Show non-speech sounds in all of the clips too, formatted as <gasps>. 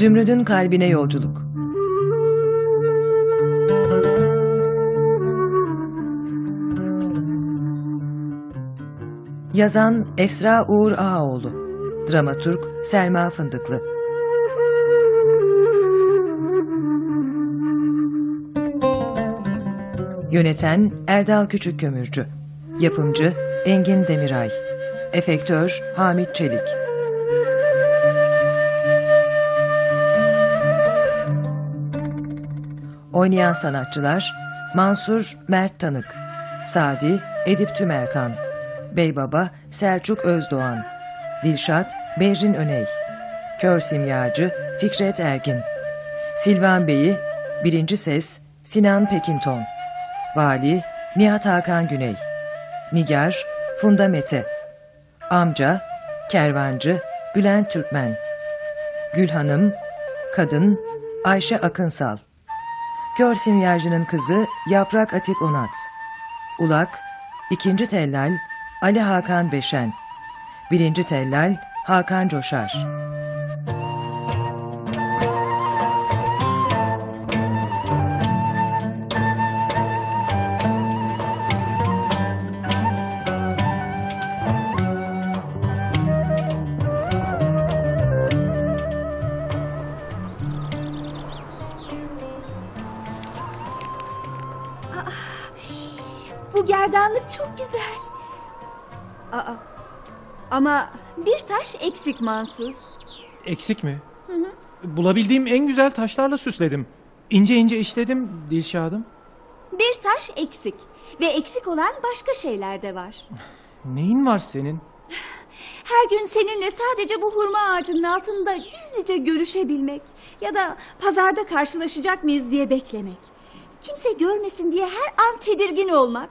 Zümrüd'ün kalbine yolculuk. Yazan Esra Uğur Ağaoğlu. Dramaturg Selma Fındıklı. Yöneten Erdal Küçükkömürcü. Yapımcı Engin Demiray. Efektör Hamit Çelik. Oynayan sanatçılar Mansur Mert Tanık, Sadi Edip Tümerkan, Beybaba Selçuk Özdoğan, Dilşat Berrin Öney, Kör Simyacı Fikret Ergin, Silvan Bey'i Birinci Ses Sinan Pekinton, Vali Nihat Hakan Güney, Nigar Funda Mete, Amca Kervancı Bülent Türkmen, Gülhanım Kadın Ayşe Akınsal, Kör simyacının kızı Yaprak Atik Onat. Ulak, ikinci tellal Ali Hakan Beşen. Birinci tellal Hakan Coşar. Eksik Mansur. Eksik mi? Bulabildiğim en güzel taşlarla süsledim. İnce ince işledim Dilşadım. Bir taş eksik. Ve eksik olan başka şeyler de var. <laughs> Neyin var senin? Her gün seninle sadece bu hurma ağacının altında gizlice görüşebilmek. Ya da pazarda karşılaşacak mıyız diye beklemek. Kimse görmesin diye her an tedirgin olmak.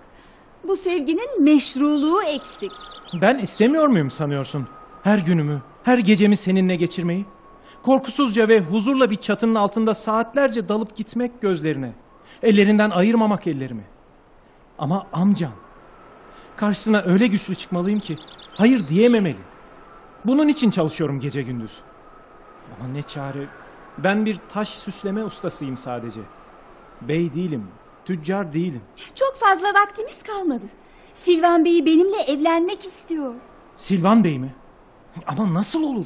Bu sevginin meşruluğu eksik. Ben istemiyor muyum sanıyorsun? Her günümü, her gecemi seninle geçirmeyi. Korkusuzca ve huzurla bir çatının altında saatlerce dalıp gitmek gözlerine. Ellerinden ayırmamak ellerimi. Ama amcan. Karşısına öyle güçlü çıkmalıyım ki hayır diyememeli. Bunun için çalışıyorum gece gündüz. Ama ne çare. Ben bir taş süsleme ustasıyım sadece. Bey değilim, tüccar değilim. Çok fazla vaktimiz kalmadı. Silvan Bey benimle evlenmek istiyor. Silvan Bey mi? Ama nasıl olur?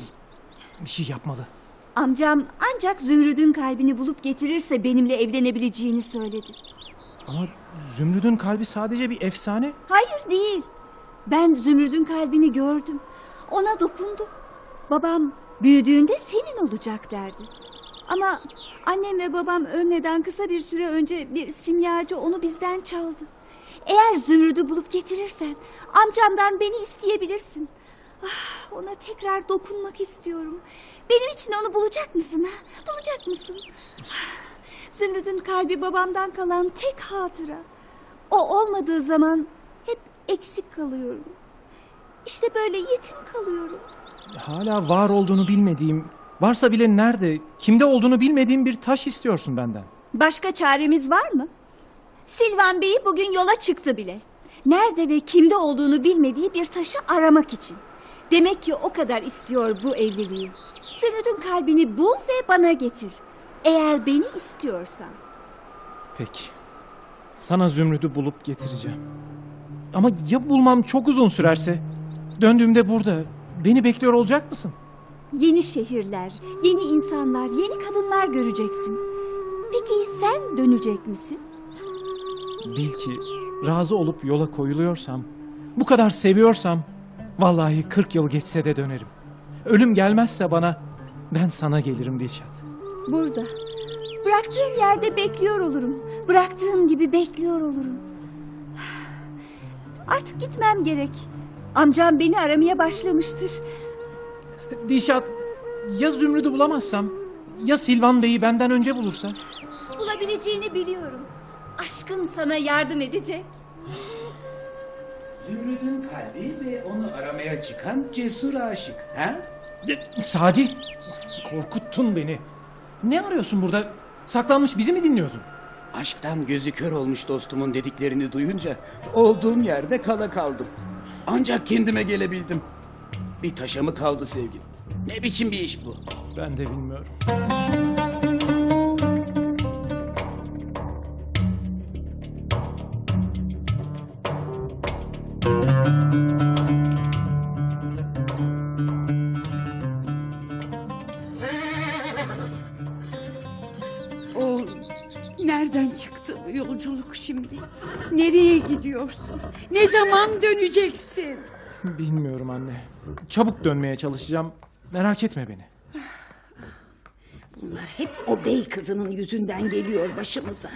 Bir şey yapmalı. Amcam ancak Zümrüt'ün kalbini bulup getirirse benimle evlenebileceğini söyledi. Ama Zümrüt'ün kalbi sadece bir efsane. Hayır değil. Ben Zümrüt'ün kalbini gördüm. Ona dokundum. Babam büyüdüğünde senin olacak derdi. Ama annem ve babam ölmeden kısa bir süre önce bir simyacı onu bizden çaldı. Eğer Zümrüt'ü bulup getirirsen amcamdan beni isteyebilirsin. Ah, ona tekrar dokunmak istiyorum. Benim için onu bulacak mısın? Ha? Bulacak mısın? Ah, Zümrüt'ün kalbi babamdan kalan tek hatıra. O olmadığı zaman hep eksik kalıyorum. İşte böyle yetim kalıyorum. Hala var olduğunu bilmediğim, varsa bile nerede, kimde olduğunu bilmediğim bir taş istiyorsun benden. Başka çaremiz var mı? Silvan Bey bugün yola çıktı bile. Nerede ve kimde olduğunu bilmediği bir taşı aramak için. Demek ki o kadar istiyor bu evliliği. Zümrüt'ün kalbini bul ve bana getir. Eğer beni istiyorsan. Peki. Sana Zümrüt'ü bulup getireceğim. Ama ya bulmam çok uzun sürerse? Döndüğümde burada beni bekliyor olacak mısın? Yeni şehirler, yeni insanlar, yeni kadınlar göreceksin. Peki sen dönecek misin? Bil ki razı olup yola koyuluyorsam, bu kadar seviyorsam vallahi 40 yıl geçse de dönerim. Ölüm gelmezse bana ben sana gelirim Dilşat. Burada. Bıraktığın yerde bekliyor olurum. Bıraktığım gibi bekliyor olurum. Artık gitmem gerek. Amcam beni aramaya başlamıştır. Dilşat Ya Zümrüd'ü bulamazsam? Ya Silvan Bey'i benden önce bulursa? Bulabileceğini biliyorum. Aşkın sana yardım edecek. Zümrüt'ün kalbi ve onu aramaya çıkan cesur aşık. Ha? Sadi, korkuttun beni. Ne arıyorsun burada? Saklanmış bizi mi dinliyordun? Aşktan gözü kör olmuş dostumun dediklerini duyunca olduğum yerde kala kaldım. Ancak kendime gelebildim. Bir taşa mı kaldı sevgim? Ne biçim bir iş bu? Ben de bilmiyorum. Ne zaman döneceksin? Bilmiyorum anne. Çabuk dönmeye çalışacağım. Merak etme beni. Bunlar hep o bey kızının yüzünden geliyor başımıza.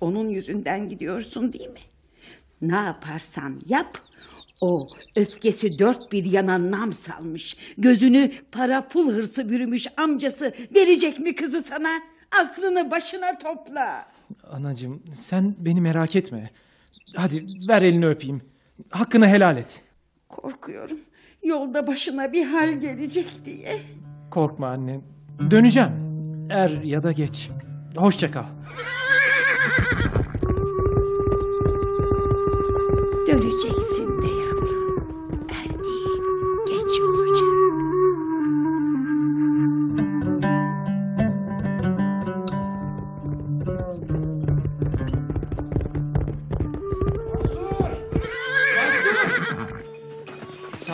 Onun yüzünden gidiyorsun değil mi? Ne yaparsan yap, o öfkesi dört bir yana nam salmış. Gözünü para pul hırsı bürümüş amcası verecek mi kızı sana? Aklını başına topla. Anacığım sen beni merak etme. Hadi ver elini öpeyim. Hakkını helal et. Korkuyorum yolda başına bir hal gelecek diye. Korkma anne. Döneceğim. Er ya da geç. Hoşça kal. Döneceksin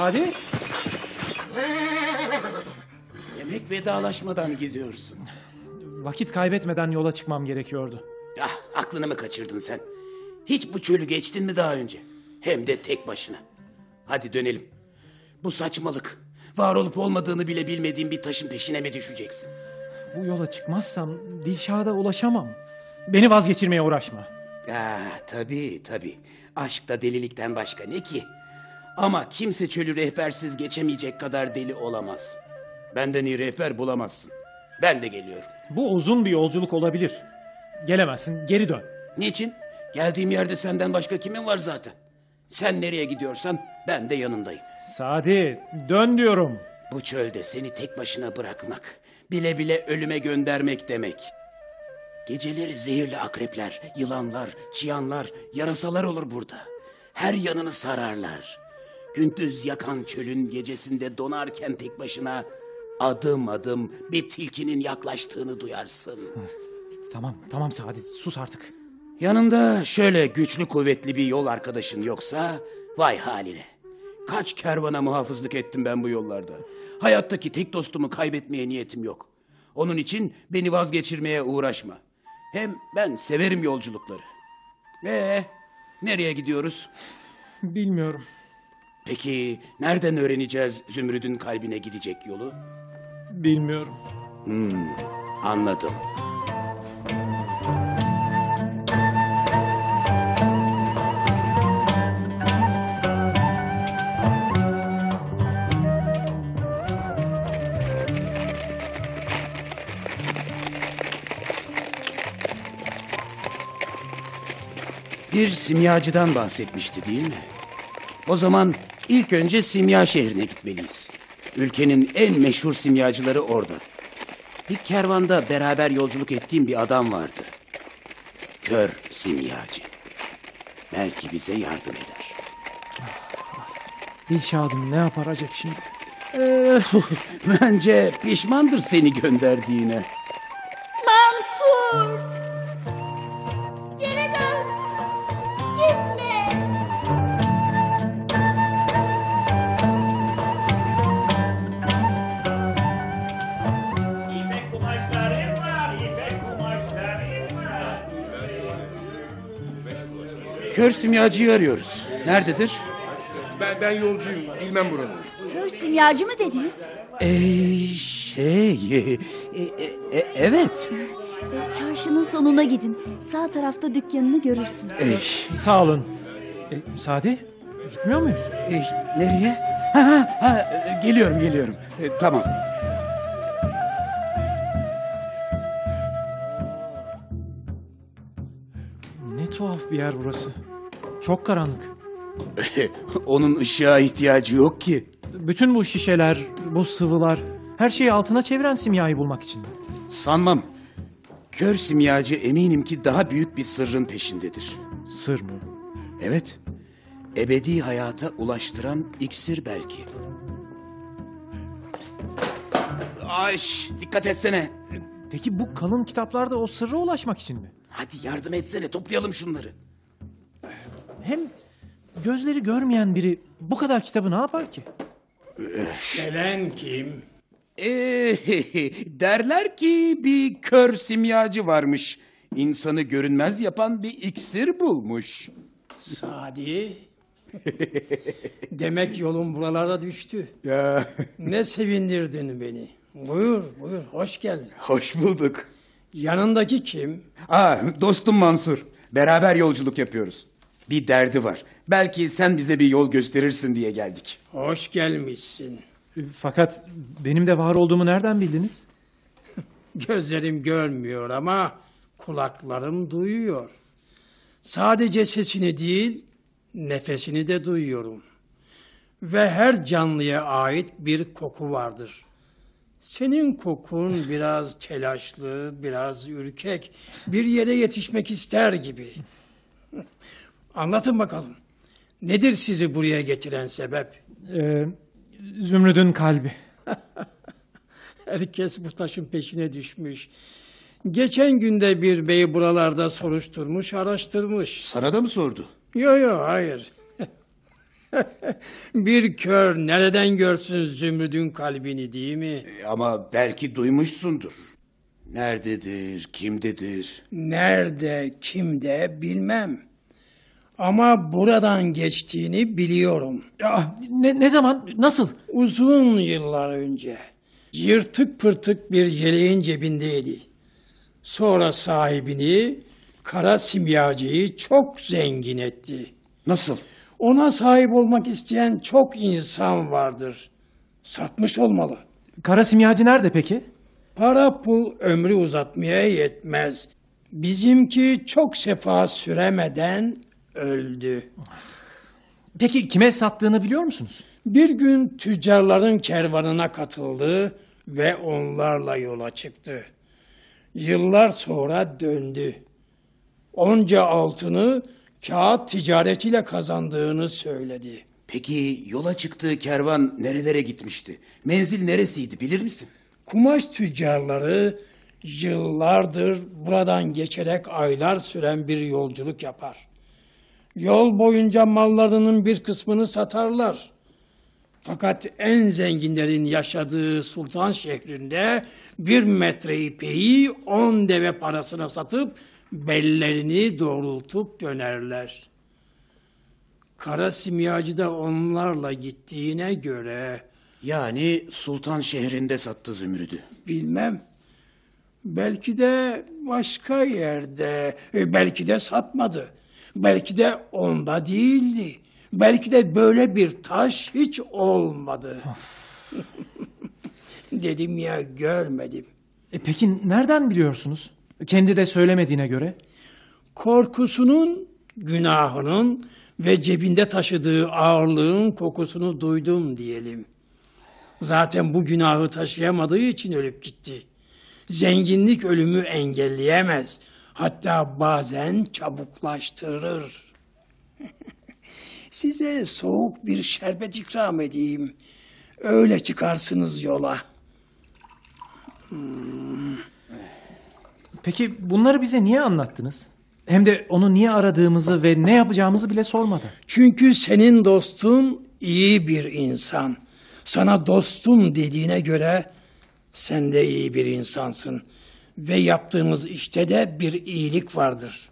Sadi? Demek vedalaşmadan gidiyorsun. Vakit kaybetmeden yola çıkmam gerekiyordu. Ah aklını mı kaçırdın sen? Hiç bu çölü geçtin mi daha önce? Hem de tek başına. Hadi dönelim. Bu saçmalık. Var olup olmadığını bile bilmediğin bir taşın peşine mi düşeceksin? Bu yola çıkmazsam Dilşah'a ulaşamam. Beni vazgeçirmeye uğraşma. Ya tabii tabii. Aşk da delilikten başka ne ki? Ama kimse çölü rehbersiz geçemeyecek kadar deli olamaz. Benden iyi rehber bulamazsın. Ben de geliyorum. Bu uzun bir yolculuk olabilir. Gelemezsin, geri dön. Niçin? Geldiğim yerde senden başka kimin var zaten? Sen nereye gidiyorsan ben de yanındayım. Sadi, dön diyorum. Bu çölde seni tek başına bırakmak, bile bile ölüme göndermek demek. Geceleri zehirli akrepler, yılanlar, çıyanlar, yarasalar olur burada. Her yanını sararlar. Gündüz yakan çölün gecesinde donarken tek başına adım adım bir tilkinin yaklaştığını duyarsın. Tamam, tamam Sadi, sus artık. Yanında şöyle güçlü kuvvetli bir yol arkadaşın yoksa vay haline. Kaç kervana muhafızlık ettim ben bu yollarda. Hayattaki tek dostumu kaybetmeye niyetim yok. Onun için beni vazgeçirmeye uğraşma. Hem ben severim yolculukları. Ee, nereye gidiyoruz? Bilmiyorum. Peki nereden öğreneceğiz Zümrüt'ün kalbine gidecek yolu? Bilmiyorum. Hmm, anladım. Bir simyacıdan bahsetmişti değil mi? O zaman ilk önce simya şehrine gitmeliyiz. Ülkenin en meşhur simyacıları orada. Bir kervanda beraber yolculuk ettiğim bir adam vardı. Kör simyacı. Belki bize yardım eder. Dilşah'ım ne yapar acaba şimdi? Ee, <laughs> bence pişmandır seni gönderdiğine. Kör simyacıyı arıyoruz. Nerededir? Ben, ben yolcuyum. Bilmem buraları. Kör simyacı mı dediniz? Ee, şey... <laughs> e, e, e, evet. E, Çarşının sonuna gidin. Sağ tarafta dükkanını görürsünüz. Ee, Sağ olun. E, Sadi, gitmiyor muyuz? e, nereye? Ha, ha, ha, geliyorum, geliyorum. E, tamam. Bir yer burası. Çok karanlık. <laughs> Onun ışığa ihtiyacı yok ki. Bütün bu şişeler, bu sıvılar, her şeyi altına çeviren simyayı bulmak için. Sanmam. Kör simyacı eminim ki daha büyük bir sırrın peşindedir. Sır mı? Evet. Ebedi hayata ulaştıran iksir belki. Ay şş, dikkat etsene. Peki bu kalın kitaplarda o sırra ulaşmak için mi? Hadi yardım etsene toplayalım şunları. Hem gözleri görmeyen biri bu kadar kitabı ne yapar ki? Gelen kim? Ee, <laughs> derler ki bir kör simyacı varmış. İnsanı görünmez yapan bir iksir bulmuş. Sadi. <laughs> Demek yolun buralarda düştü. Ya Ne sevindirdin beni. Buyur, buyur. Hoş geldin. hoş bulduk. Yanındaki kim? Aa, dostum Mansur. Beraber yolculuk yapıyoruz. Bir derdi var. Belki sen bize bir yol gösterirsin diye geldik. Hoş gelmişsin. Fakat benim de var olduğumu nereden bildiniz? <laughs> Gözlerim görmüyor ama kulaklarım duyuyor. Sadece sesini değil, nefesini de duyuyorum. Ve her canlıya ait bir koku vardır. Senin kokun biraz telaşlı, biraz ürkek, bir yere yetişmek ister gibi. Anlatın bakalım. Nedir sizi buraya getiren sebep? Ee, Zümrüd'ün kalbi. <laughs> Herkes bu taşın peşine düşmüş. Geçen günde bir bey buralarda soruşturmuş, araştırmış. Sana da mı sordu? Yo yo hayır. <laughs> bir kör nereden görsün zümrüdün kalbini değil mi? Ama belki duymuşsundur. Nerededir, kimdedir? Nerede, kimde bilmem. Ama buradan geçtiğini biliyorum. Ya, ne, ne zaman, nasıl? Uzun yıllar önce yırtık pırtık bir yeleğin cebindeydi. Sonra sahibini kara simyacıyı çok zengin etti. Nasıl? Ona sahip olmak isteyen çok insan vardır. Satmış olmalı. Kara simyacı nerede peki? Para pul ömrü uzatmaya yetmez. Bizimki çok sefa süremeden öldü. Peki kime sattığını biliyor musunuz? Bir gün tüccarların kervanına katıldı ve onlarla yola çıktı. Yıllar sonra döndü. Onca altını kağıt ticaretiyle kazandığını söyledi. Peki yola çıktığı kervan nerelere gitmişti? Menzil neresiydi bilir misin? Kumaş tüccarları yıllardır buradan geçerek aylar süren bir yolculuk yapar. Yol boyunca mallarının bir kısmını satarlar. Fakat en zenginlerin yaşadığı sultan şehrinde bir metre ipeği on deve parasına satıp bellerini doğrultup dönerler. Kara simyacı da onlarla gittiğine göre Yani Sultan şehrinde sattı zümrüdü. Bilmem. Belki de başka yerde, e, belki de satmadı. Belki de onda değildi. Belki de böyle bir taş hiç olmadı. <laughs> Dedim ya görmedim. E peki nereden biliyorsunuz? Kendi de söylemediğine göre. Korkusunun, günahının ve cebinde taşıdığı ağırlığın kokusunu duydum diyelim. Zaten bu günahı taşıyamadığı için ölüp gitti. Zenginlik ölümü engelleyemez. Hatta bazen çabuklaştırır. <laughs> Size soğuk bir şerbet ikram edeyim. Öyle çıkarsınız yola. Peki bunları bize niye anlattınız? Hem de onu niye aradığımızı ve ne yapacağımızı bile sormadan. Çünkü senin dostun iyi bir insan. Sana dostum dediğine göre sen de iyi bir insansın. Ve yaptığınız işte de bir iyilik vardır.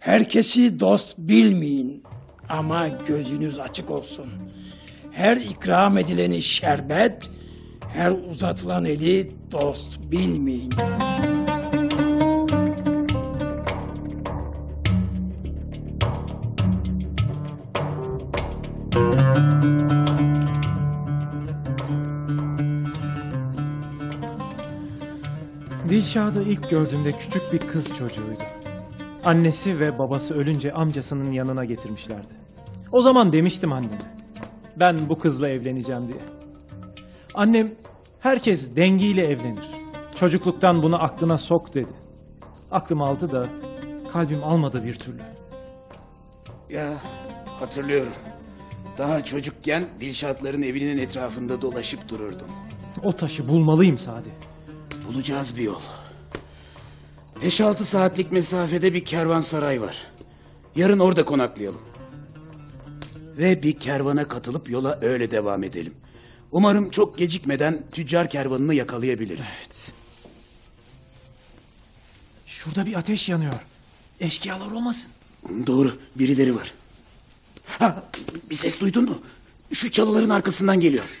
Herkesi dost bilmeyin ama gözünüz açık olsun. Her ikram edileni şerbet, her uzatılan eli dost bilmeyin. Dilşah'ı ilk gördüğümde küçük bir kız çocuğuydu. Annesi ve babası ölünce amcasının yanına getirmişlerdi. O zaman demiştim anneme. Ben bu kızla evleneceğim diye. Annem herkes dengiyle evlenir. Çocukluktan bunu aklına sok dedi. Aklım aldı da kalbim almadı bir türlü. Ya hatırlıyorum. Daha çocukken Dilşatların evinin etrafında dolaşıp dururdum. O taşı bulmalıyım Sadi. Bulacağız bir yol. 5-6 saatlik mesafede bir kervansaray var. Yarın orada konaklayalım. Ve bir kervana katılıp yola öyle devam edelim. Umarım çok gecikmeden tüccar kervanını yakalayabiliriz. Şurada bir ateş yanıyor. Eşkıyalar olmasın. Doğru, birileri var. Ha, bir ses duydun mu? Şu çalıların arkasından geliyor.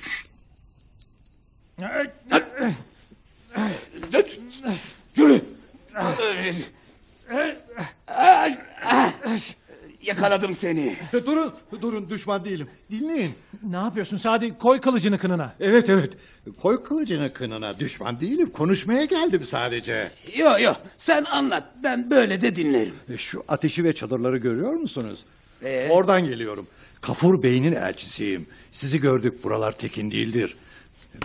Yürü. Yakaladım seni. Durun, durun düşman değilim. Dinleyin. Ne yapıyorsun Sadi? Koy kılıcını kınına. Evet evet. Koy kılıcını kınına. Düşman değilim. Konuşmaya geldim sadece. Yo yo sen anlat ben böyle de dinlerim. E, Şu ateşi ve çadırları görüyor musunuz? Ee? Oradan geliyorum. Kafur Bey'in elçisiyim. Sizi gördük buralar tekin değildir.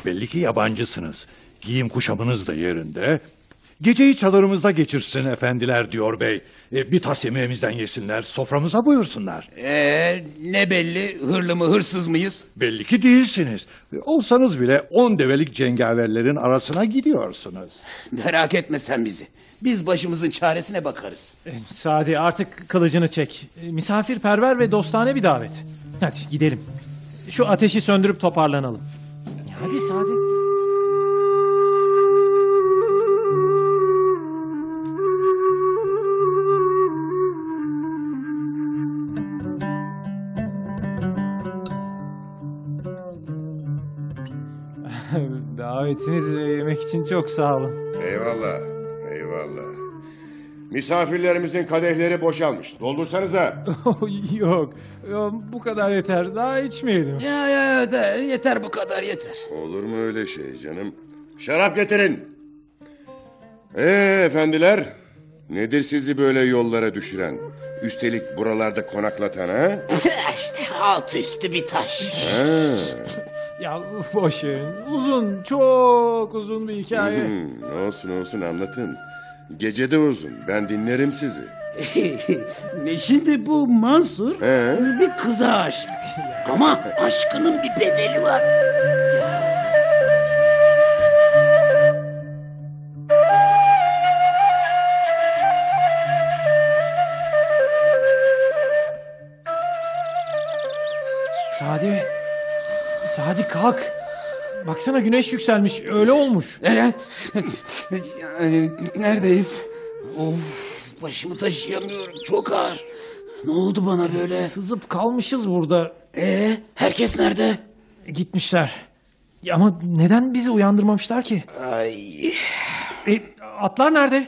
Belli ki yabancısınız. Giyim kuşamınız da yerinde. Geceyi çadırımızda geçirsin efendiler diyor bey. E, bir tas yemeğimizden yesinler, soframıza buyursunlar. Ee, ne belli hırlı mı hırsız mıyız? Belli ki değilsiniz. E, Olsanız bile on develik cengaverlerin arasına gidiyorsunuz. Merak etme sen bizi. Biz başımızın çaresine bakarız. Eh, Sadi artık kılıcını çek. Eh, Misafirperver ve dostane bir davet. Hadi gidelim. Şu ateşi söndürüp toparlanalım. Hadi Sadi. Davetiniz ve yemek için çok sağ olun. Eyvallah, eyvallah. Misafirlerimizin kadehleri boşalmış. Doldursanıza. <laughs> Yok, bu kadar yeter. Daha içmeyelim. Ya ya da yeter bu kadar yeter. Olur mu öyle şey canım? Şarap getirin. Ee efendiler, nedir sizi böyle yollara düşüren? Üstelik buralarda konaklatan ha? <laughs> işte altı üstü bir taş. ha. <laughs> Ya boş verin. Uzun, çok uzun bir hikaye. Hmm, olsun olsun anlatın. Gece de uzun. Ben dinlerim sizi. <laughs> ne şimdi bu Mansur He? bir kıza aşık. Ama aşkının bir bedeli var. Sadi. Sadi kalk. Baksana güneş yükselmiş. Öyle olmuş. Evet. Yani neredeyiz? Of, başımı taşıyamıyorum. Çok ağır. Ne oldu bana böyle? Sızıp kalmışız burada. Ee, herkes nerede? Gitmişler. Ama neden bizi uyandırmamışlar ki? Ay. E, atlar nerede?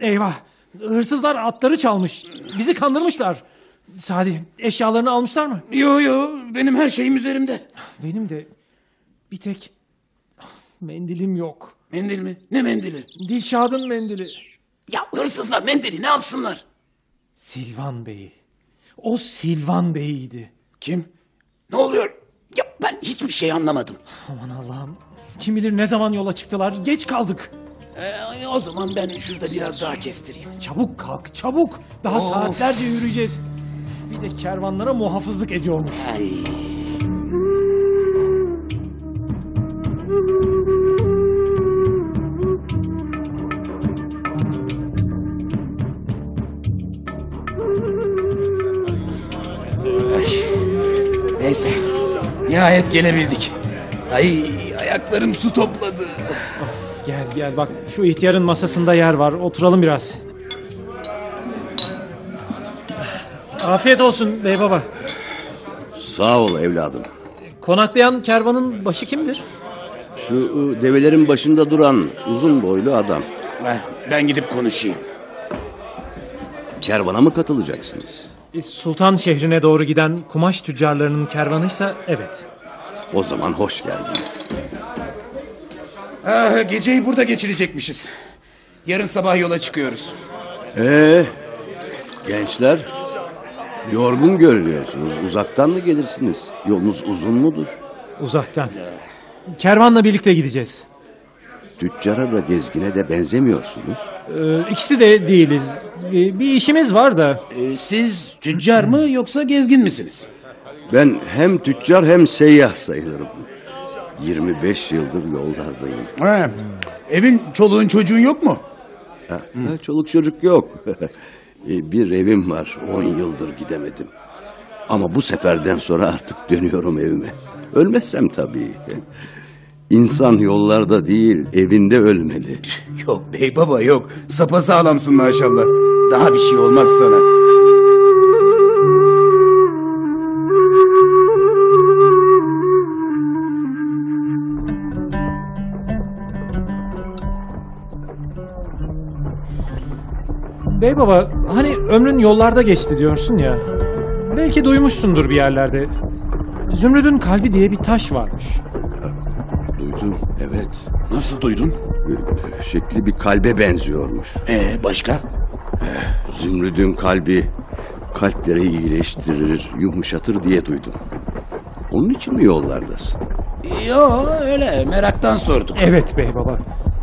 Eyvah. Hırsızlar atları çalmış. Bizi kandırmışlar. Sadi eşyalarını almışlar mı? Yo yo benim her şeyim üzerimde. Benim de bir tek mendilim yok. Mendil mi? Ne mendili? Dilşad'ın mendili. Ya hırsızlar mendili ne yapsınlar? Silvan Bey. O Silvan Bey'iydi. Kim? Ne oluyor? Ya ben hiçbir şey anlamadım. Aman Allah'ım. Kim bilir ne zaman yola çıktılar. Geç kaldık. Ee, o zaman ben şurada biraz daha kestireyim. Çabuk kalk çabuk. Daha Of. saatlerce yürüyeceğiz. De kervanlara muhafızlık ediyormuş. Ay. Ay. Neyse. Nihayet gelebildik. Ay ayaklarım su topladı. Gel gel bak şu ihtiyarın masasında yer var. Oturalım biraz. Afiyet olsun bey baba. Sağ ol evladım. Konaklayan kervanın başı kimdir? Şu ı, develerin başında duran uzun boylu adam. Ben, ben gidip konuşayım. Kervana mı katılacaksınız? E, Sultan şehrine doğru giden kumaş tüccarlarının kervanıysa evet. O zaman hoş geldiniz. Ah, geceyi burada geçirecekmişiz. Yarın sabah yola çıkıyoruz. Ee, Gençler, yorgun görünüyorsunuz. Uzaktan mı gelirsiniz? Yolunuz uzun mudur? Uzaktan. Kervanla birlikte gideceğiz. Tüccara da gezgine de benzemiyorsunuz. Ee, ikisi de değiliz. Bir, bir işimiz var da. Ee, siz tüccar mı yoksa gezgin misiniz? Ben hem tüccar hem seyyah sayılırım. 25 yıldır yollardayım. Ha, evin çoluğun çocuğun yok mu? Ha, ha, çoluk çocuk yok. <laughs> E, bir evim var. 10 yıldır gidemedim. Ama bu seferden sonra artık dönüyorum evime. Ölmezsem tabii. <laughs> İnsan yollarda değil, evinde ölmeli. Yok bey baba yok. Sapa sağlamsın maşallah. Daha bir şey olmaz sana. Bey baba hani ömrün yollarda geçti diyorsun ya. Belki duymuşsundur bir yerlerde. Zümrüdün kalbi diye bir taş varmış. Duydum, evet. Nasıl duydun? E, Şekli bir kalbe benziyormuş. Ee, başka? Zümrüdün kalbi kalpleri iyileştirir, yumuşatır diye duydum. Onun için mi yollardasın? Yo öyle meraktan sordum. Evet bey baba.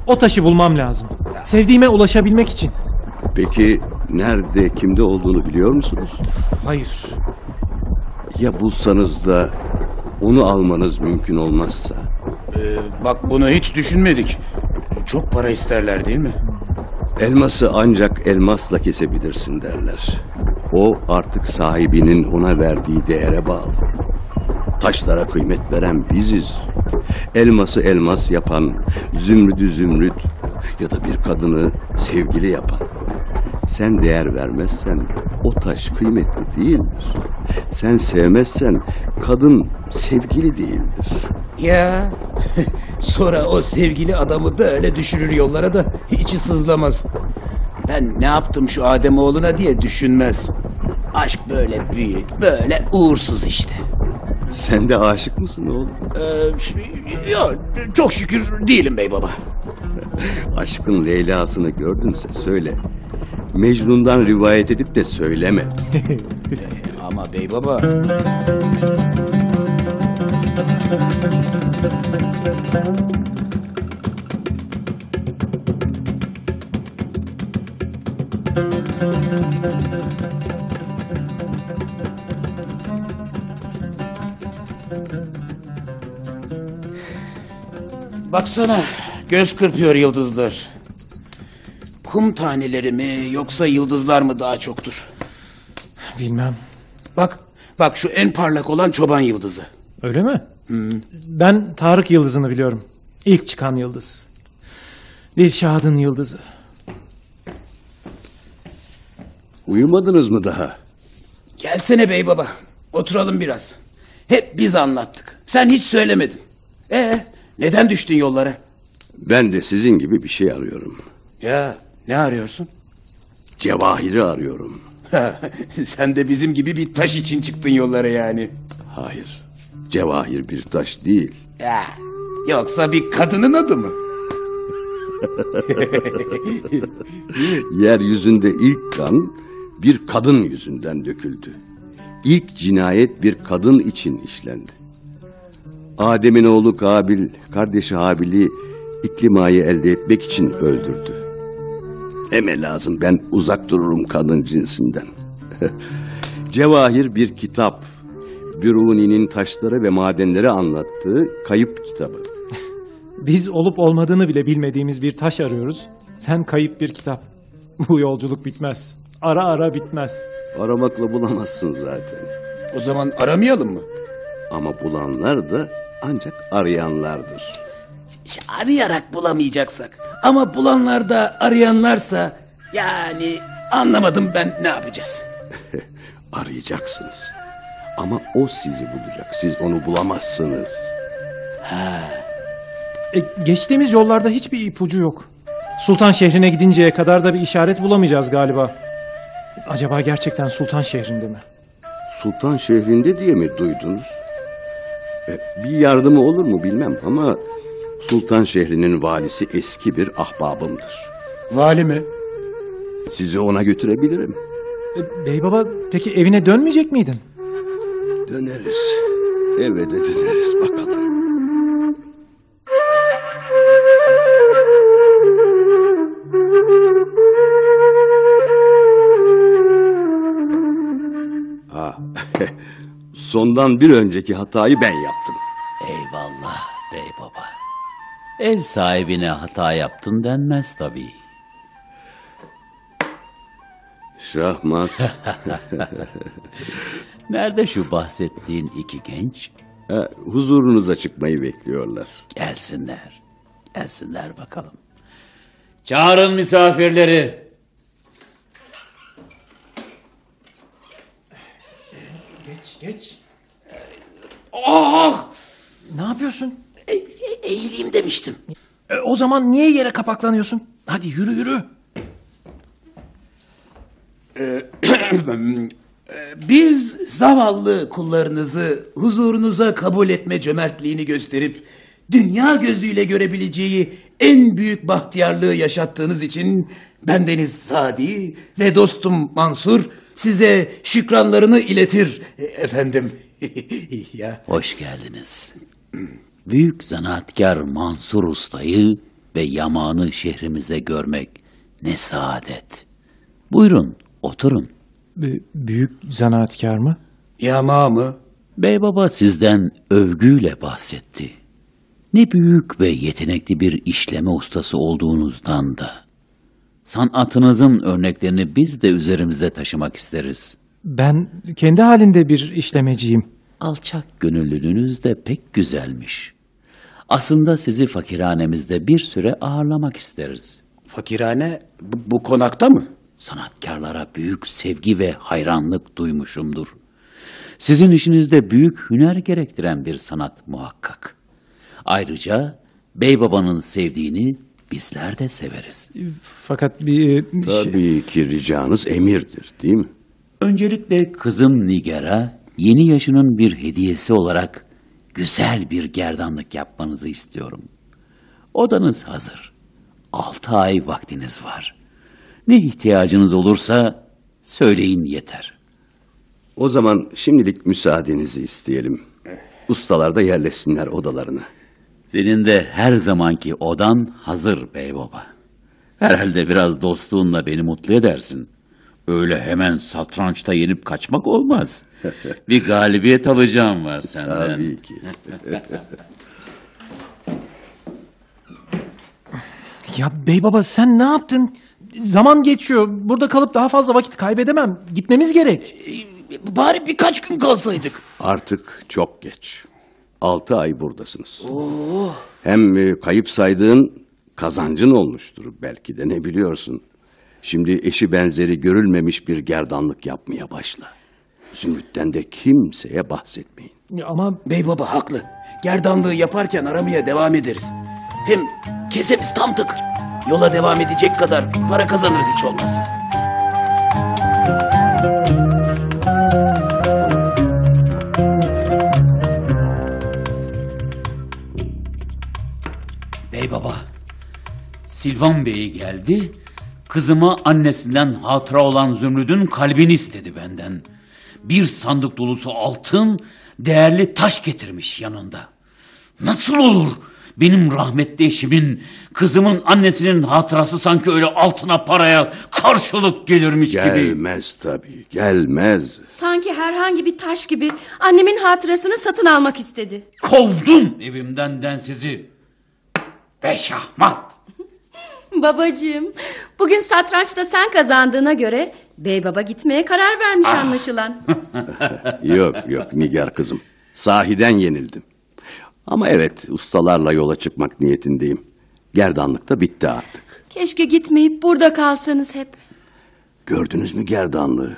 O taşı bulmam lazım. Sevdiğime ulaşabilmek için. Peki nerede, kimde olduğunu biliyor musunuz? Hayır. Ya bulsanız da onu almanız mümkün olmazsa? Ee, bak bunu hiç düşünmedik. Çok para isterler değil mi? Elması ancak elmasla kesebilirsin derler. O artık sahibinin ona verdiği değere bağlı. Taşlara kıymet veren biziz. Elması elmas yapan, zümrüdü zümrüt ya da bir kadını sevgili yapan. Sen değer vermezsen o taş kıymetli değildir. Sen sevmezsen kadın sevgili değildir. Ya <laughs> sonra o sevgili adamı böyle düşürür yollara da içi sızlamaz. Ben ne yaptım şu Ademoğluna diye düşünmez. Aşk böyle büyük, böyle uğursuz işte. Sen de aşık mısın oğlum? Ee, yok, çok şükür değilim bey baba. Aşkın Leyla'sını gördünse söyle. Mecnun'dan rivayet edip de söyleme. <laughs> Ama bey baba... Baksana göz kırpıyor yıldızlar. Kum taneleri mi yoksa yıldızlar mı daha çoktur? Bilmem. Bak bak şu en parlak olan çoban yıldızı. Öyle mi? Ben Tarık Yıldızı'nı biliyorum. İlk çıkan yıldız. Dilşad'ın yıldızı. Uyumadınız mı daha? Gelsene bey baba. Oturalım biraz. Hep biz anlattık. Sen hiç söylemedin. Ee, neden düştün yollara? Ben de sizin gibi bir şey arıyorum. Ya ne arıyorsun? Cevahiri arıyorum. Sen de bizim gibi bir taş için çıktın yollara yani. Hayır. Cevahir bir taş değil. Ya, yoksa bir kadının adı mı? <laughs> Yeryüzünde ilk kan bir kadın yüzünden döküldü. İlk cinayet bir kadın için işlendi. Adem'in oğlu Kabil, kardeşi Habil'i iklimayı elde etmek için öldürdü. Eme lazım ben uzak dururum kadın cinsinden. <laughs> Cevahir bir kitap. Biruni'nin taşları ve madenleri anlattığı kayıp kitabı. <laughs> Biz olup olmadığını bile bilmediğimiz bir taş arıyoruz. Sen kayıp bir kitap. <laughs> Bu yolculuk bitmez. Ara ara bitmez. Aramakla bulamazsın zaten. O zaman aramayalım mı? Ama bulanlar da ancak arayanlardır. Arayarak bulamayacaksak. Ama bulanlar da arayanlarsa yani anlamadım ben ne yapacağız? <laughs> Arayacaksınız. Ama o sizi bulacak. Siz onu bulamazsınız. E, geçtiğimiz yollarda hiçbir ipucu yok. Sultan şehrine gidinceye kadar da bir işaret bulamayacağız galiba. Acaba gerçekten Sultan şehrinde mi? Sultan şehrinde diye mi duydunuz? E, bir yardımı olur mu bilmem ama Sultan şehrinin valisi eski bir ahbabımdır. Vali mi? Sizi ona götürebilirim. E, Bey baba peki evine dönmeyecek miydin? Döneriz. Eve de döneriz bakalım. Ha, <laughs> sondan bir önceki hatayı ben yaptım. Eyvallah bey baba. Ev sahibine hata yaptın denmez tabii. Şahmat. <laughs> Nerede şu bahsettiğin iki genç? Ha, huzurunuza çıkmayı bekliyorlar. Gelsinler. Gelsinler bakalım. Çağırın misafirleri. Geç geç. Ah! Ne yapıyorsun? E, e, eğileyim demiştim. E, o zaman niye yere kapaklanıyorsun? Hadi yürü yürü. <clears throat> Biz zavallı kullarınızı huzurunuza kabul etme cömertliğini gösterip dünya gözüyle görebileceği en büyük bahtiyarlığı yaşattığınız için bendeniz Sadi ve dostum Mansur size şükranlarını iletir e, efendim. <laughs> ya. Hoş geldiniz. Büyük zanaatkar Mansur Usta'yı ve Yaman'ı şehrimize görmek ne saadet. Buyurun oturun. büyük zanaatkar mı? Yama mı? Bey baba sizden övgüyle bahsetti. Ne büyük ve yetenekli bir işleme ustası olduğunuzdan da. Sanatınızın örneklerini biz de üzerimize taşımak isteriz. Ben kendi halinde bir işlemeciyim. Alçak gönüllülüğünüz de pek güzelmiş. Aslında sizi fakirhanemizde bir süre ağırlamak isteriz. Fakirhane bu, bu konakta mı? Sanatkarlara büyük sevgi ve hayranlık duymuşumdur. Sizin işinizde büyük hüner gerektiren bir sanat muhakkak. Ayrıca bey babanın sevdiğini bizler de severiz. Fakat bir... şey- Tabii ki ricanız emirdir değil mi? Öncelikle kızım Nigar'a yeni yaşının bir hediyesi olarak güzel bir gerdanlık yapmanızı istiyorum. Odanız hazır. Altı ay vaktiniz var. Ne ihtiyacınız olursa söyleyin yeter. O zaman şimdilik müsaadenizi isteyelim. Ustalar da yerleşsinler odalarına. Senin de her zamanki odan hazır bey baba. Herhalde biraz dostluğunla beni mutlu edersin. Öyle hemen satrançta yenip kaçmak olmaz. <laughs> Bir galibiyet alacağım var senden. Tabii ki. <laughs> Ya bey baba sen ne yaptın? Zaman geçiyor. Burada kalıp daha fazla vakit kaybedemem. Gitmemiz gerek. Bari birkaç gün kalsaydık. Artık çok geç. Altı ay buradasınız. Hem e, kayıp saydığın kazancın olmuştur belki de ne biliyorsun. Şimdi eşi benzeri görülmemiş bir gerdanlık yapmaya başla. Zümrüt'ten de kimseye bahsetmeyin. Ama Bey baba haklı. Gerdanlığı yaparken aramaya devam ederiz. Hem kesemiz tam tıkır. Yola devam edecek kadar para kazanırız hiç olmazsa. Bey baba, Silvan Bey geldi. Kızıma annesinden hatıra olan Zümrüt'ün kalbini istedi benden. Bir sandık dolusu altın, değerli taş getirmiş yanında. Nasıl olur? Benim rahmetli eşimin, kızımın annesinin hatırası sanki öyle altına paraya karşılık gelirmiş gibi. Gelmez tabii, gelmez. Sanki herhangi bir taş gibi annemin hatırasını satın almak istedi. Kovdum evimden densizi. Ve şahmat. <laughs> Babacığım, bugün satrançta sen kazandığına göre bey baba gitmeye karar vermiş anlaşılan. <laughs> yok yok Nigar kızım. Sahiden yenildim. Ama evet ustalarla yola çıkmak niyetindeyim. Gerdanlık da bitti artık. Keşke gitmeyip burada kalsanız hep. Gördünüz mü gerdanlığı?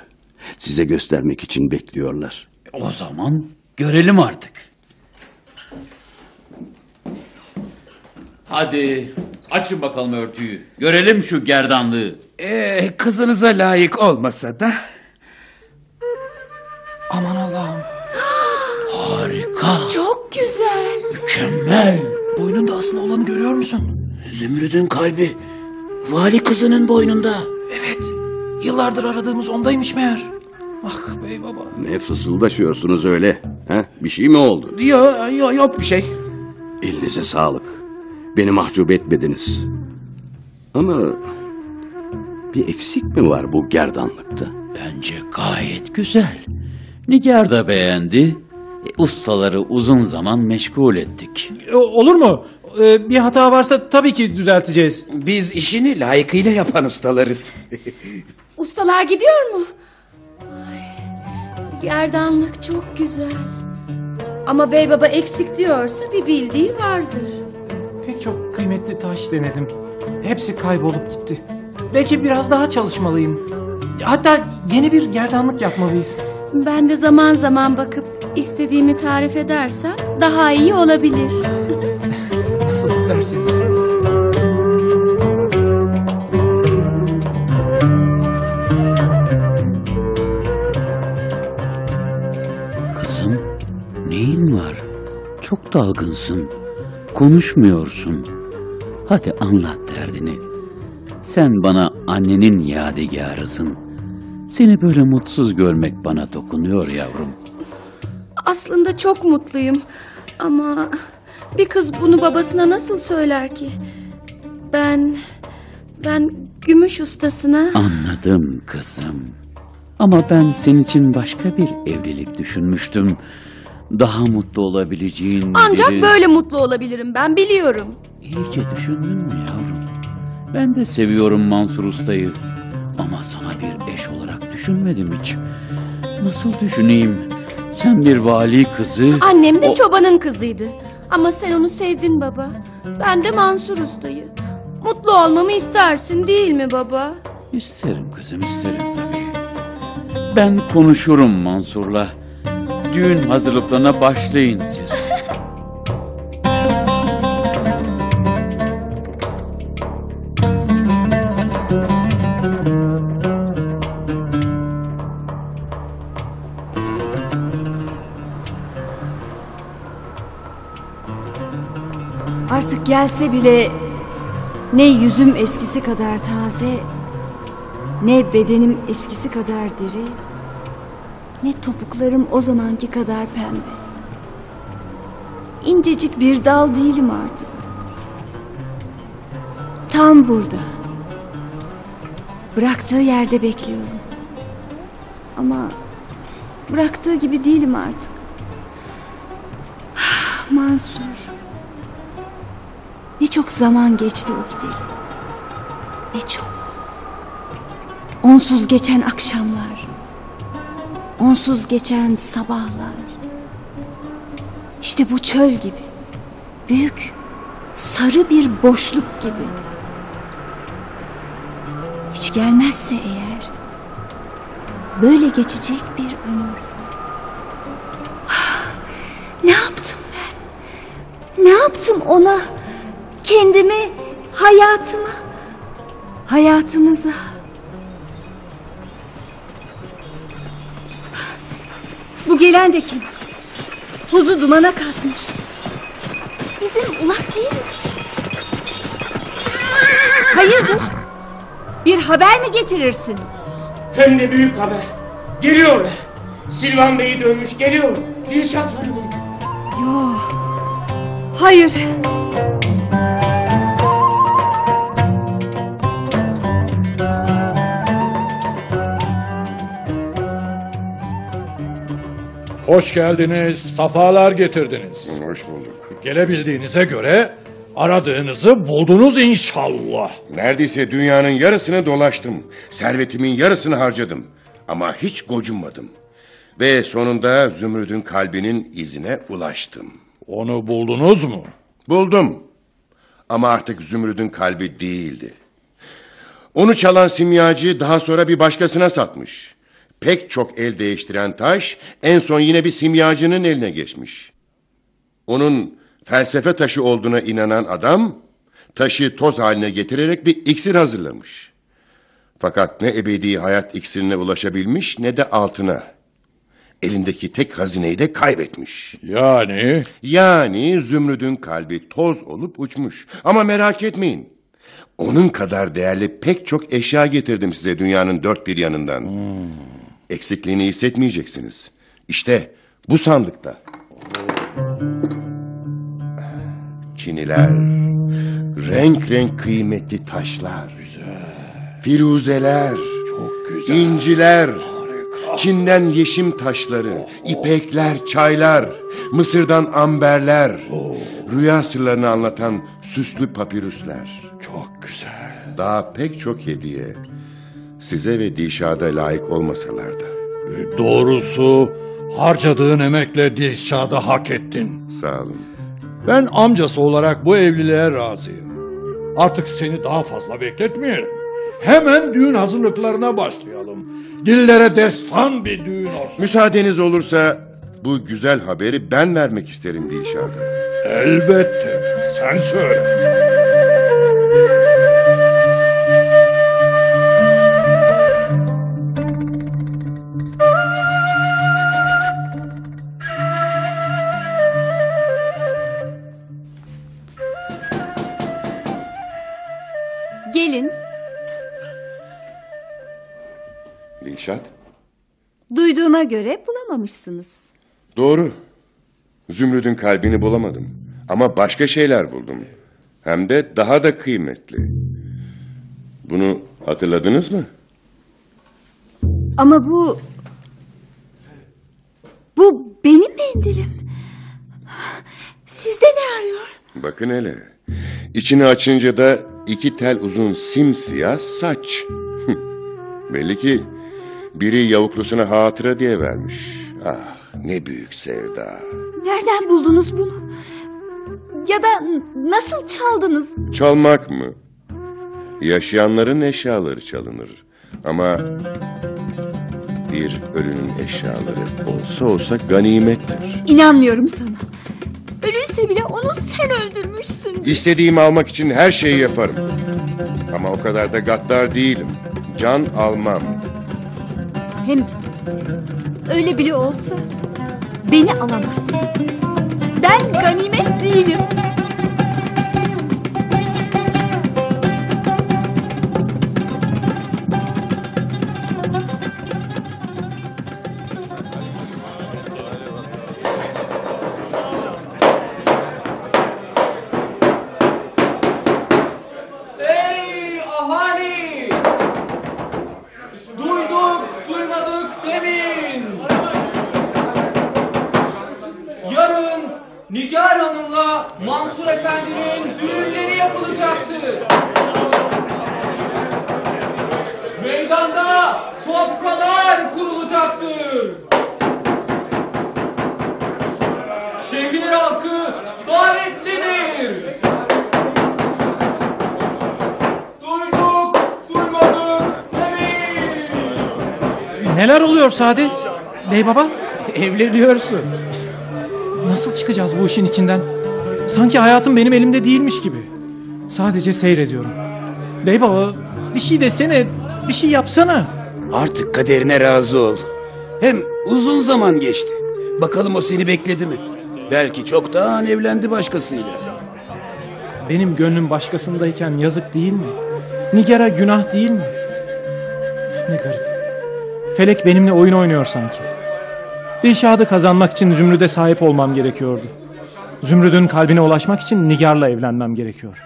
Size göstermek için bekliyorlar. O zaman görelim artık. Hadi açın bakalım örtüyü. Görelim şu gerdanlığı. Ee, kızınıza layık olmasa da aman Allah'ım. Harika. Çok güzel. Mükemmel. Boynunda asılı olanı görüyor musun? Zümrüt'ün kalbi vali kızının boynunda. Evet. Yıllardır aradığımız ondaymış meğer. Ah bey baba. Ne fısıldaşıyorsunuz öyle? He? Bir şey mi oldu? Yok yok yok bir şey. Elinize sağlık. Beni mahcup etmediniz. Ama bir eksik mi var bu gerdanlıkta? Bence gayet güzel. Nigar da beğendi. E, ustaları uzun zaman meşgul ettik. E, olur mu? E, bir hata varsa tabii ki düzelteceğiz. Biz işini layıkıyla yapan ustalarız. <laughs> Ustalar gidiyor mu? Ay, gerdanlık çok güzel. Ama bey baba eksik diyorsa bir bildiği vardır. Pek çok kıymetli taş denedim. Hepsi kaybolup gitti. Belki biraz daha çalışmalıyım. Hatta yeni bir gerdanlık yapmalıyız. Ben de zaman zaman bakıp istediğimi tarif edersem daha iyi olabilir. <laughs> Nasıl isterseniz. Kızım, neyin var? Çok dalgınsın. Konuşmuyorsun. Hadi anlat derdini. Sen bana annenin yadigarısın. Seni böyle mutsuz görmek bana dokunuyor yavrum. Aslında çok mutluyum. Ama bir kız bunu babasına nasıl söyler ki? Ben ben gümüş ustasına Anladım kızım. Ama ben senin için başka bir evlilik düşünmüştüm. Daha mutlu olabileceğin ancak biri- böyle mutlu olabilirim ben biliyorum. İyice düşündün mü yavrum? Ben de seviyorum Mansur Usta'yı. Ama sana bir eş olarak düşünmedim hiç. Nasıl düşüneyim? Sen bir vali kızı... Annem de o- çobanın kızıydı. Ama sen onu sevdin baba. Ben de Mansur Usta'yı. Mutlu olmamı istersin değil mi baba? İsterim kızım isterim tabii. Ben konuşurum Mansur'la. Düğün hazırlıklarına başlayın siz. Artık gelse bile ne yüzüm eskisi kadar taze, ne bedenim eskisi kadar diri, ne topuklarım o zamanki kadar pembe. İncecik bir dal değilim artık. Tam burada. Bıraktığı yerde bekliyorum. Ama bıraktığı gibi değilim artık. Mansur. Ne çok zaman geçti o gideli. Ne çok. Onsuz geçen akşamlar. Onsuz geçen sabahlar. İşte bu çöl gibi. Büyük, sarı bir boşluk gibi. Hiç gelmezse eğer böyle geçecek bir ömür. <sighs> Ne yaptım ben? Ne yaptım ona? Kendime, hayatıma, hayatımıza. Bu gelen de kim? Tozu dumana katmış. Bizim ulak değil mi? Hayırdır? Bir haber mi getirirsin? Hem de büyük haber. Geliyorlar. Silvan Bey'i dönmüş geliyor. Dilşat Hanım. Yok. Hayır. Hoş geldiniz, safalar getirdiniz. Hoş bulduk. Gelebildiğinize göre aradığınızı buldunuz inşallah. Neredeyse dünyanın yarısını dolaştım. Servetimin yarısını harcadım. Ama hiç gocunmadım. Ve sonunda Zümrüt'ün kalbinin izine ulaştım. Onu buldunuz mu? Buldum. Ama artık Zümrüt'ün kalbi değildi. Onu çalan simyacı daha sonra bir başkasına satmış. Pek çok el değiştiren taş en son yine bir simyacının eline geçmiş. Onun felsefe taşı olduğuna inanan adam taşı toz haline getirerek bir iksir hazırlamış. Fakat ne ebedi hayat iksirine ulaşabilmiş ne de altına. Elindeki tek hazineyi de kaybetmiş. Yani? Yani Zümrüt'ün kalbi toz olup uçmuş. Ama merak etmeyin. Onun kadar değerli pek çok eşya getirdim size dünyanın dört bir yanından. Eksikliğini hissetmeyeceksiniz. İşte bu sandıkta. Çiniler, renk renk kıymetli taşlar, firuzeler, inciler, Çin'den yeşim taşları, ipekler, çaylar, Mısır'dan amberler, rüya sırlarını anlatan süslü papirüsler. Çok güzel. Daha pek çok hediye. Size ve Dişad'a layık olmasalar da. E, Doğrusu harcadığın emekle Dilşah'ı hak ettin. Sağ olun. Ben amcası olarak bu evliliğe razıyım. Artık seni daha fazla bekletmeyelim. Hemen düğün hazırlıklarına başlayalım. Dillere destan bir düğün olsun. Müsaadeniz olursa bu güzel haberi ben vermek isterim Dilşah'a. Elbette. Sen söyle. Gelin. Dilşat. Duyduğuma göre bulamamışsınız. Doğru. Zümrüd'ün kalbini bulamadım. Ama başka şeyler buldum. Hem de daha da kıymetli. Bunu hatırladınız mı? Ama bu... Bu benim mendilim. Sizde ne arıyor? Bakın hele. İçini açınca da iki tel uzun simsiyah saç. <laughs> Belli ki biri yavuklusuna hatıra diye vermiş. Ah ne büyük sevda. Nereden buldunuz bunu? Ya da nasıl çaldınız? Çalmak mı? Yaşayanların eşyaları çalınır. Ama bir ölünün eşyaları olsa olsa ganimettir. İnanmıyorum sana. Ölüyse bile onu sen öldürmüşsün. İstediğimi almak için her şeyi yaparım. Ama o kadar da gaddar değilim. Can almam. Hem öyle bile olsa beni alamazsın. Ben ganimet değilim. Neler oluyor Sadi? Bey baba? <laughs> Evleniyorsun. Nasıl çıkacağız bu işin içinden? Sanki hayatım benim elimde değilmiş gibi. Sadece seyrediyorum. Bey baba bir şey desene, bir şey yapsana. Artık kaderine razı ol. Hem uzun zaman geçti. Bakalım o seni bekledi mi? Belki çoktan evlendi başkasıyla. Benim gönlüm başkasındayken yazık değil mi? Nigar'a günah değil mi? Ne garip. Felek benimle oyun oynuyor sanki. Dilşah'ı kazanmak için Zümrüt'e sahip olmam gerekiyordu. Zümrüt'ün kalbine ulaşmak için Nigar'la evlenmem gerekiyor.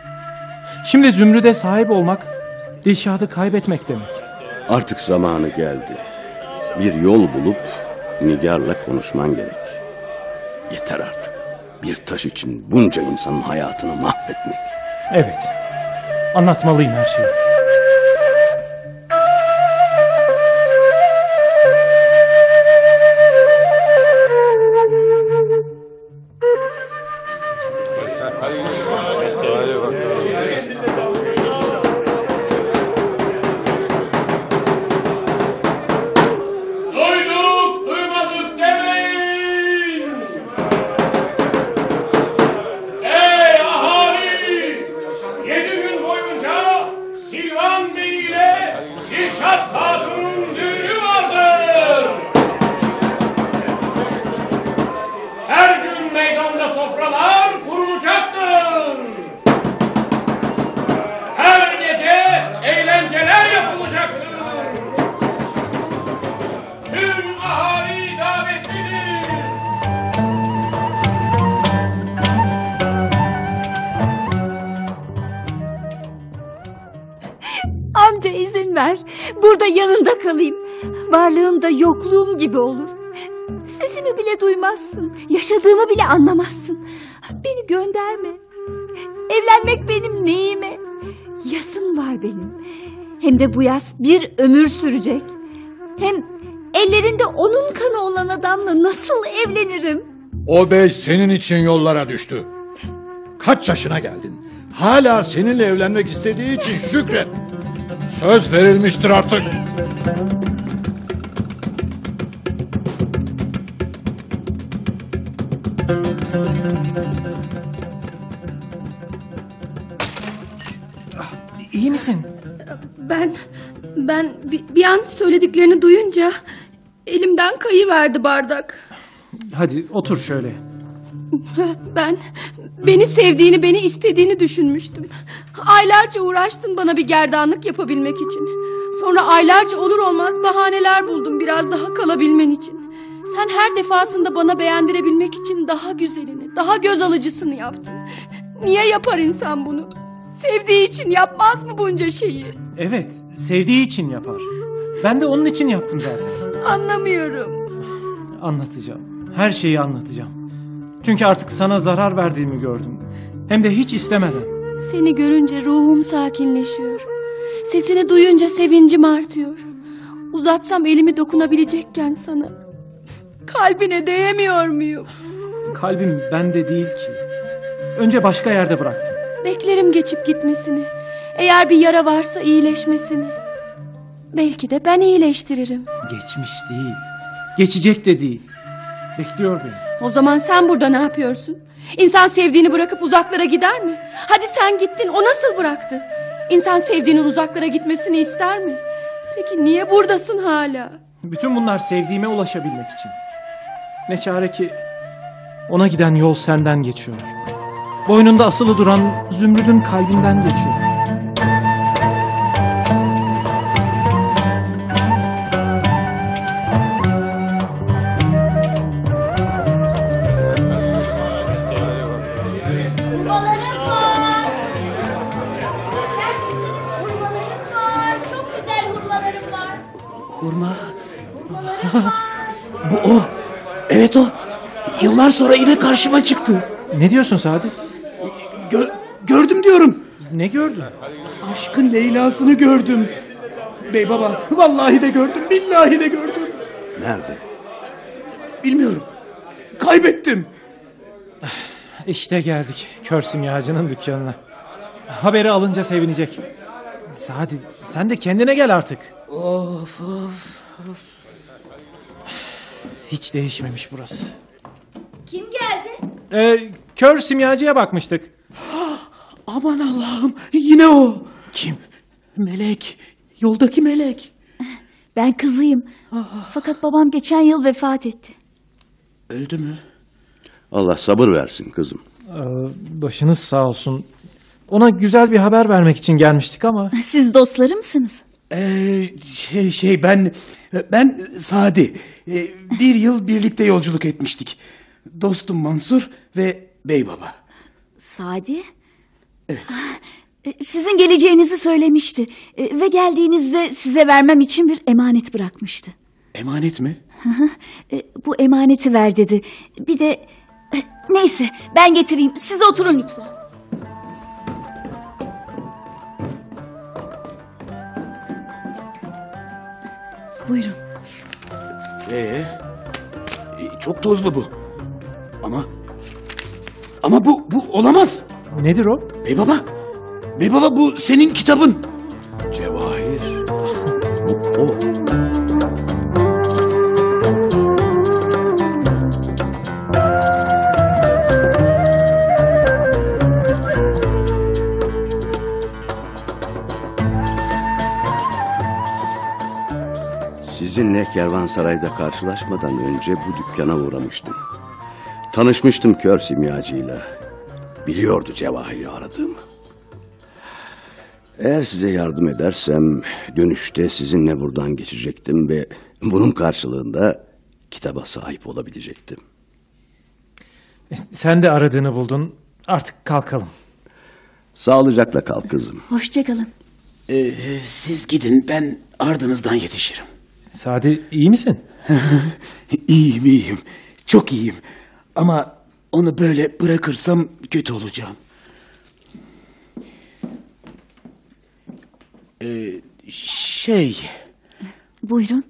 Şimdi Zümrüt'e sahip olmak, Dilşah'ı kaybetmek demek. Artık zamanı geldi. Bir yol bulup Nigar'la konuşman gerek. Yeter artık. Bir taş için bunca insanın hayatını mahvetmek. Evet, anlatmalıyım her şeyi. Olur. Sesimi bile duymazsın. Yaşadığımı bile anlamazsın. Beni gönderme. Evlenmek benim neyime? Yasım var benim. Hem de bu yas bir ömür sürecek. Hem ellerinde onun kanı olan adamla nasıl evlenirim? O bey senin için yollara düştü. Kaç yaşına geldin? Hala seninle evlenmek istediği için şükret. Söz verilmiştir artık. İyi misin? Ben ben bir, bir an söylediklerini duyunca elimden kayıverdi bardak. Hadi otur şöyle. Ben beni sevdiğini, beni istediğini düşünmüştüm. Aylarca uğraştın bana bir gerdanlık yapabilmek için. Sonra aylarca olur olmaz bahaneler buldum biraz daha kalabilmen için. Sen her defasında bana beğendirebilmek için daha güzelini, daha göz alıcısını yaptın. Niye yapar insan bunu? Sevdiği için yapmaz mı bunca şeyi? Evet, sevdiği için yapar. Ben de onun için yaptım zaten. Anlamıyorum. Anlatacağım. Her şeyi anlatacağım. Çünkü artık sana zarar verdiğimi gördüm. Hem de hiç istemeden. Seni görünce ruhum sakinleşiyor. Sesini duyunca sevincim artıyor. Uzatsam elimi dokunabilecekken sana. Kalbine değemiyor muyum? Kalbim bende değil ki. Önce başka yerde bıraktım. Beklerim geçip gitmesini. Eğer bir yara varsa iyileşmesini. Belki de ben iyileştiririm. Geçmiş değil. Geçecek de değil. Bekliyor beni. O zaman sen burada ne yapıyorsun? İnsan sevdiğini bırakıp uzaklara gider mi? Hadi sen gittin o nasıl bıraktı? İnsan sevdiğinin uzaklara gitmesini ister mi? Peki niye buradasın hala? Bütün bunlar sevdiğime ulaşabilmek için. Ne çare ki ona giden yol senden geçiyor. Boynunda asılı duran zümrüdün kalbinden geçiyor. Yıllar sonra yine karşıma çıktı. Ne diyorsun Sadi? Gö- gördüm diyorum. Ne gördün? Aşkın Leyla'sını gördüm. Bey baba vallahi de gördüm billahi de gördüm. Nerede? Bilmiyorum. Kaybettim. İşte geldik kör simyacının dükkanına. Haberi alınca sevinecek. Sadi sen de kendine gel artık. Of of. Hiç değişmemiş burası. Kim geldi? Ee, kör simyacıya bakmıştık. <gasps> Aman Allah'ım yine o. Kim? Melek. Yoldaki melek. <laughs> Ben kızıyım. Fakat babam geçen yıl vefat etti. Öldü mü? Allah sabır versin kızım. Ee, başınız sağ olsun. Ona güzel bir haber vermek için gelmiştik ama... <laughs> Siz dostları mısınız? Ee, şey şey ben ben Sadi. Ee, bir yıl birlikte yolculuk etmiştik. Dostum Mansur ve Bey Baba. Sadi? Evet. Sizin geleceğinizi söylemişti. E, Ve geldiğinizde size vermem için bir emanet bırakmıştı. Emanet mi? E, Bu emaneti ver dedi. Bir de... e, Neyse ben getireyim. Siz oturun lütfen. Buyurun. Ee, e, çok tozlu bu. Ama ama bu bu olamaz. Nedir o? Bey Baba. Bey Baba bu senin kitabın. Cevahir. Bu o. Sizinle kervansarayda karşılaşmadan önce bu dükkana uğramıştım. Tanışmıştım kör simyacıyla. Biliyordu Cevahir'i aradığımı. Eğer size yardım edersem dönüşte sizinle buradan geçecektim ve bunun karşılığında kitaba sahip olabilecektim. E, Sen de aradığını buldun. Artık kalkalım. Sağlıcakla kal kızım. Hoşçakalın. Ee, siz gidin ben ardınızdan yetişirim. Sadi iyi misin? <laughs> iyiyim iyiyim. Çok iyiyim. Ama onu böyle bırakırsam kötü olacağım. Ee, şey Buyurun.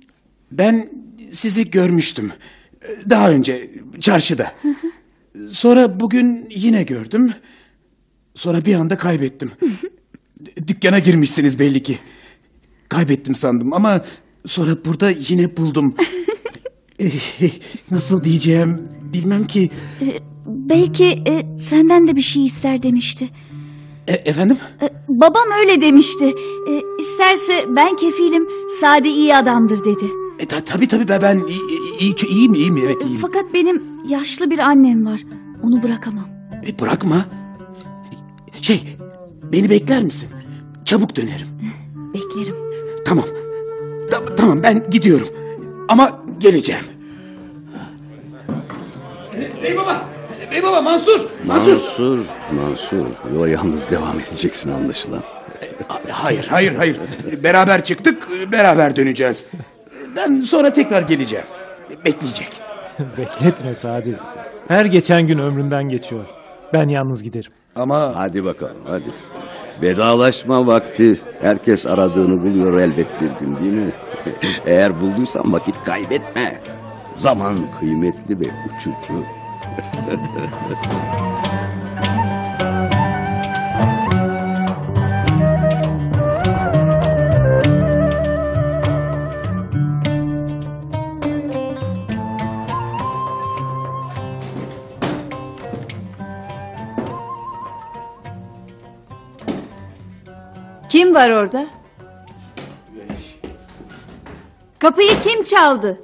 ben sizi görmüştüm. Daha önce çarşıda. Sonra bugün yine gördüm. Sonra bir anda kaybettim. Dükkana girmişsiniz belli ki. Kaybettim sandım ama sonra burada yine buldum. <laughs> Nasıl diyeceğim bilmem ki. Ee, belki e, senden de bir şey ister demişti. E, efendim? Ee, babam öyle demişti. Ee, isterse ben kefilim. Sade iyi adamdır dedi. E, ta, tabii tabii ben, ben iyi, iyi, iyiyim iyiyim evet iyiyim. Fakat benim yaşlı bir annem var. Onu bırakamam. E, bırakma. Şey beni bekler misin? Çabuk dönerim. Beklerim. Tamam. Ta- tamam ben gidiyorum. Ama geleceğim. Bey baba! Bey baba Mansur! Mansur! Mansur, Mansur. Yola yalnız devam edeceksin anlaşılan. Hayır hayır hayır. Beraber çıktık beraber döneceğiz. Ben sonra tekrar geleceğim. Bekleyecek. <laughs> Bekletme Sadi. Her geçen gün ömrümden geçiyor. Ben yalnız giderim. Ama... Hadi bakalım hadi. Vedalaşma vakti. Herkes aradığını buluyor elbet bir gün değil mi? <laughs> Eğer bulduysan vakit kaybetme. Zaman kıymetli ve uçucu. <laughs> var orada? Kapıyı kim çaldı?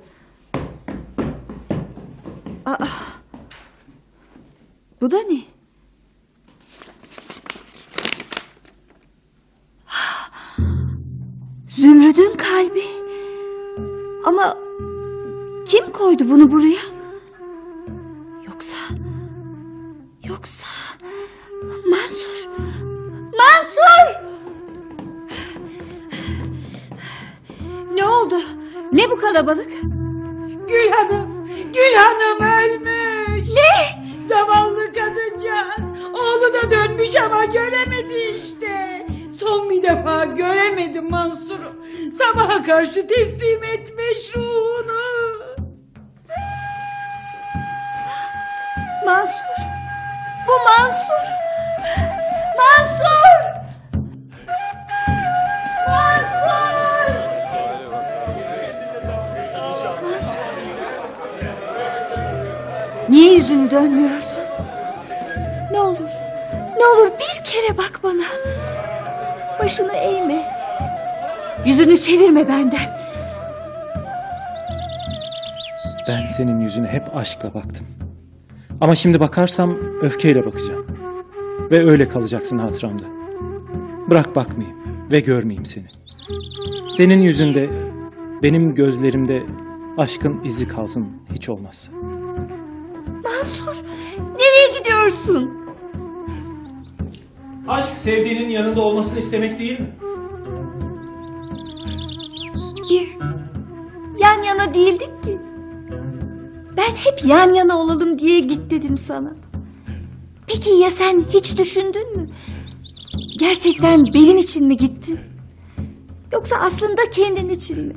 Bir kere bak bana. Başını eğme. Yüzünü çevirme benden. Ben senin yüzüne hep aşkla baktım. Ama şimdi bakarsam öfkeyle bakacağım. Ve öyle kalacaksın hatıramda. Bırak bakmayayım ve görmeyeyim seni. Senin yüzünde, benim gözlerimde aşkın izi kalsın hiç olmazsa. Mansur, nereye gidiyorsun? Aşk sevdiğinin yanında olmasını istemek değil mi? Biz yan yana değildik ki. Ben hep yan yana olalım diye git dedim sana. Peki ya sen hiç düşündün mü? Gerçekten benim için mi gittin? Yoksa aslında kendin için mi?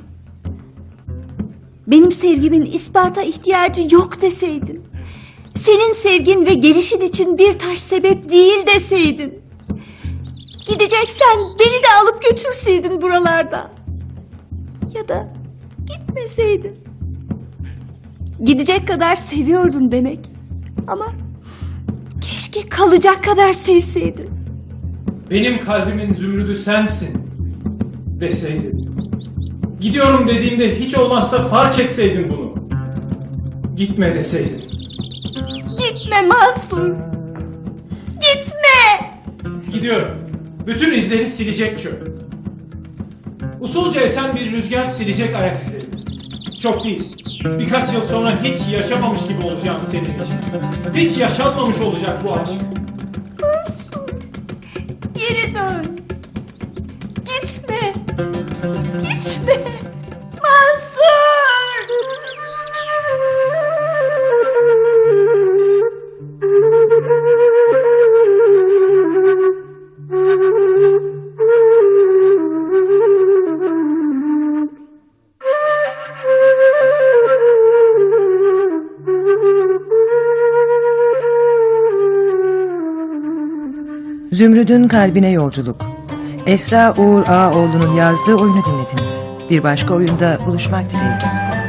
Benim sevgimin ispata ihtiyacı yok deseydin. Senin sevgin ve gelişin için bir taş sebep değil deseydin. Gideceksen beni de alıp götürseydin buralarda. Ya da gitmeseydin. Gidecek kadar seviyordun demek. Ama keşke kalacak kadar sevseydin. Benim kalbimin zümrüdü sensin deseydin. Gidiyorum dediğimde hiç olmazsa fark etseydin bunu. Gitme deseydin. Gitme Mansur. Gitme. Gidiyorum. Bütün izleri silecek çöp. Usulca esen bir rüzgar silecek ayak izleri. Çok değil. Birkaç yıl sonra hiç yaşamamış gibi olacağım senin için. Hiç yaşanmamış olacak bu aşk. Geri dön. Gitme. Gitme. Zümrüd'ün Kalbine Yolculuk. Esra Uğur Ağaoğlu'nun yazdığı oyunu dinlediniz. Bir başka oyunda buluşmak dileğiyle.